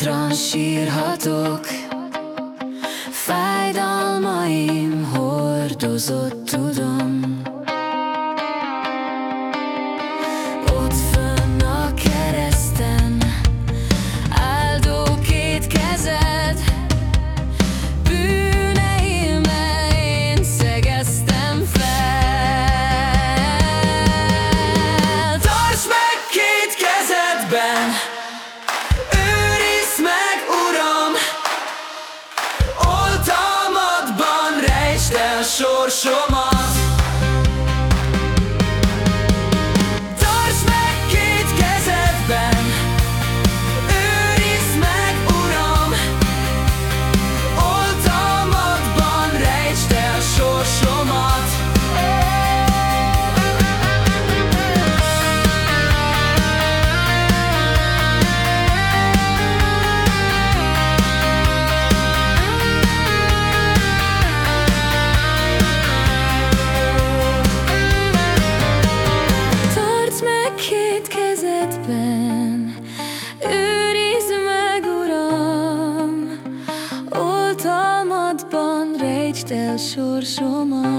bátran sírhatok Fájdalmaim hordozott show my Fest el sorsomat.